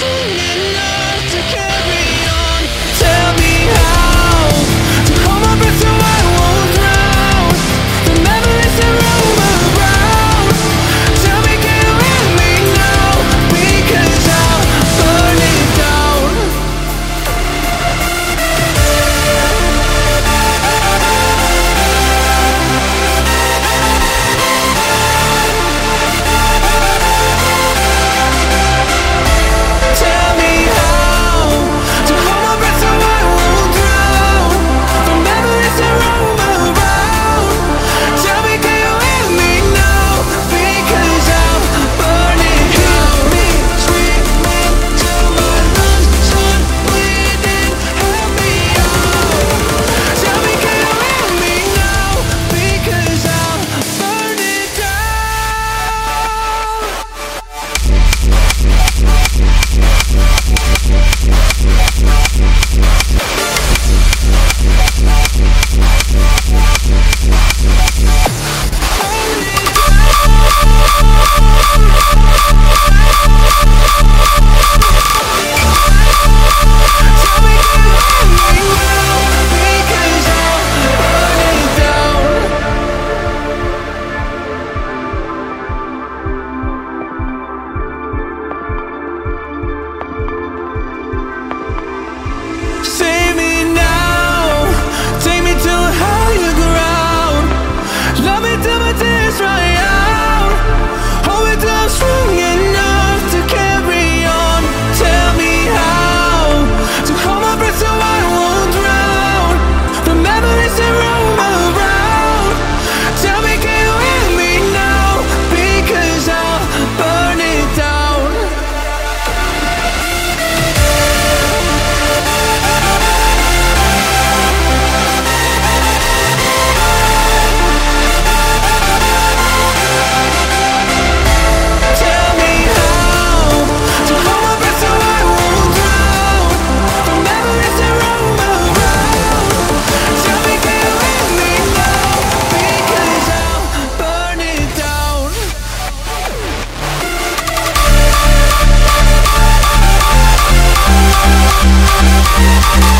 tonight